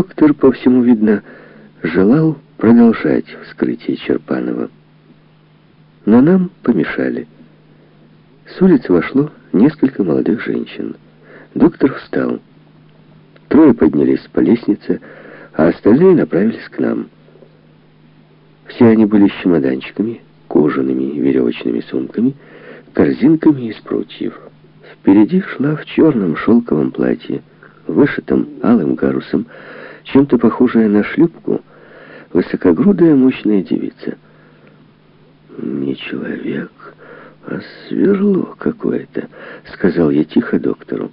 Доктор, по всему видно, желал продолжать вскрытие Черпанова. Но нам помешали. С улицы вошло несколько молодых женщин. Доктор встал. Трое поднялись по лестнице, а остальные направились к нам. Все они были с чемоданчиками, кожаными веревочными сумками, корзинками из прутьев. Впереди шла в черном шелковом платье, вышитом алым гарусом, чем-то похожая на шлюпку, высокогрудая мощная девица. «Не человек, а сверло какое-то», — сказал я тихо доктору.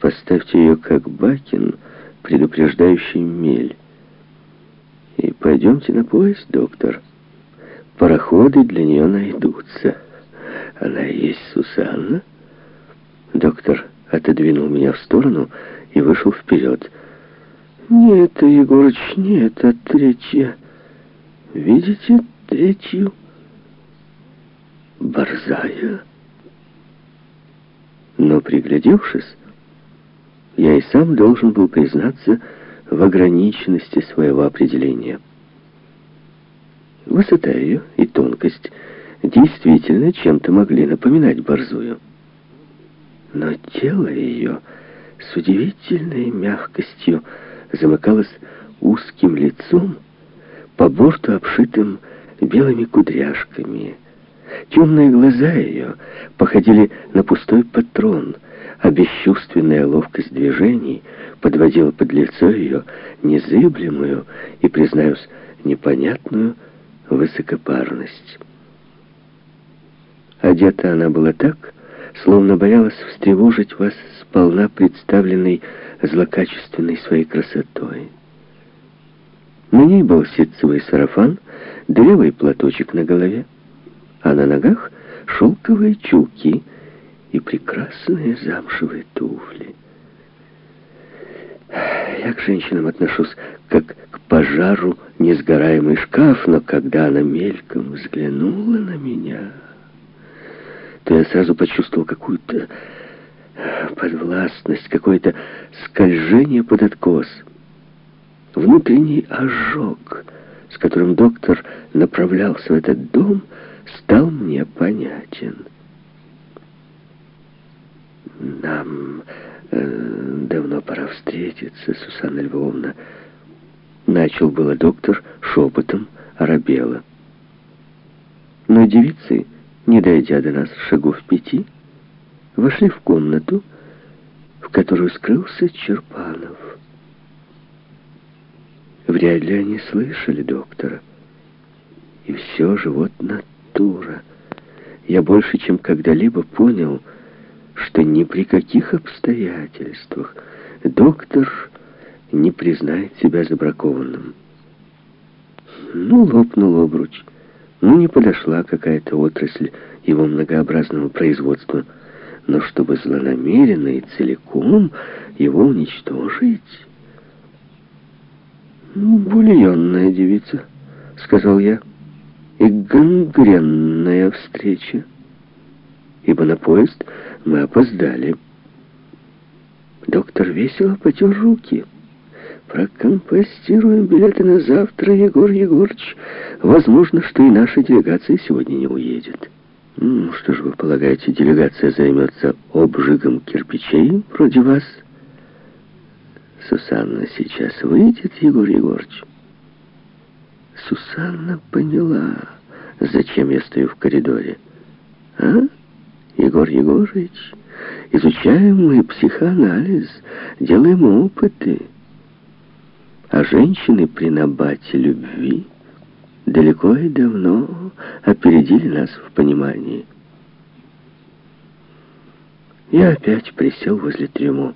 «Поставьте ее как бакин, предупреждающий мель. И пойдемте на поезд, доктор. Пароходы для нее найдутся. Она и есть Сусанна?» Доктор отодвинул меня в сторону и вышел вперед. «Нет, Егорыч, нет, а третья. Видите третью?» «Борзая». Но, приглядевшись, я и сам должен был признаться в ограниченности своего определения. Высота ее и тонкость действительно чем-то могли напоминать борзую. Но тело ее с удивительной мягкостью замыкалось узким лицом, по борту обшитым белыми кудряшками. Темные глаза ее походили на пустой патрон, а бесчувственная ловкость движений подводила под лицо ее незыблемую и, признаюсь, непонятную высокопарность. Одета она была так, словно боялась встревожить вас сполна представленной злокачественной своей красотой. На ней был ситцевый сарафан, дырявый платочек на голове, а на ногах шелковые чулки и прекрасные замшевые туфли. Я к женщинам отношусь как к пожару несгораемый шкаф, но когда она мельком взглянула на меня то я сразу почувствовал какую-то подвластность, какое-то скольжение под откос. Внутренний ожог, с которым доктор направлялся в этот дом, стал мне понятен. Нам э, давно пора встретиться, Сусанна Львовна. Начал было доктор шепотом оробела. Но девицы не дойдя до нас шагов пяти, вошли в комнату, в которую скрылся Черпанов. Вряд ли они слышали доктора. И все же вот натура. Я больше, чем когда-либо понял, что ни при каких обстоятельствах доктор не признает себя забракованным. Ну, лопнул обруч. Ну, не подошла какая-то отрасль его многообразного производства, но чтобы злонамеренно и целиком его уничтожить... «Ну, бульонная девица», — сказал я, — «и гангренная встреча, ибо на поезд мы опоздали». Доктор весело потер руки. Прокомпостируем билеты на завтра, Егор Егорыч. Возможно, что и наша делегация сегодня не уедет. Ну, что же вы полагаете, делегация займется обжигом кирпичей вроде вас? Сусанна сейчас выйдет, Егор Егорыч. Сусанна поняла, зачем я стою в коридоре. А, Егор Егорыч, изучаем мы психоанализ, делаем опыты. А женщины при набате любви далеко и давно опередили нас в понимании. Я опять присел возле трюмо.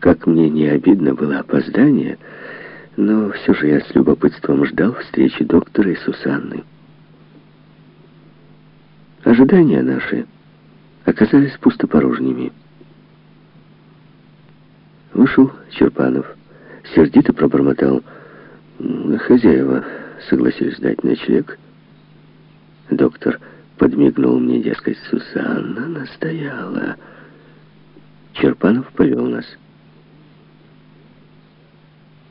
Как мне не обидно было опоздание, но все же я с любопытством ждал встречи доктора и Сусанны. Ожидания наши оказались пустопорожними. Вышел Черпанов сердито пробормотал. Хозяева согласились дать ночлег. Доктор подмигнул мне, дескать, Сусанна настояла. Черпанов повел нас.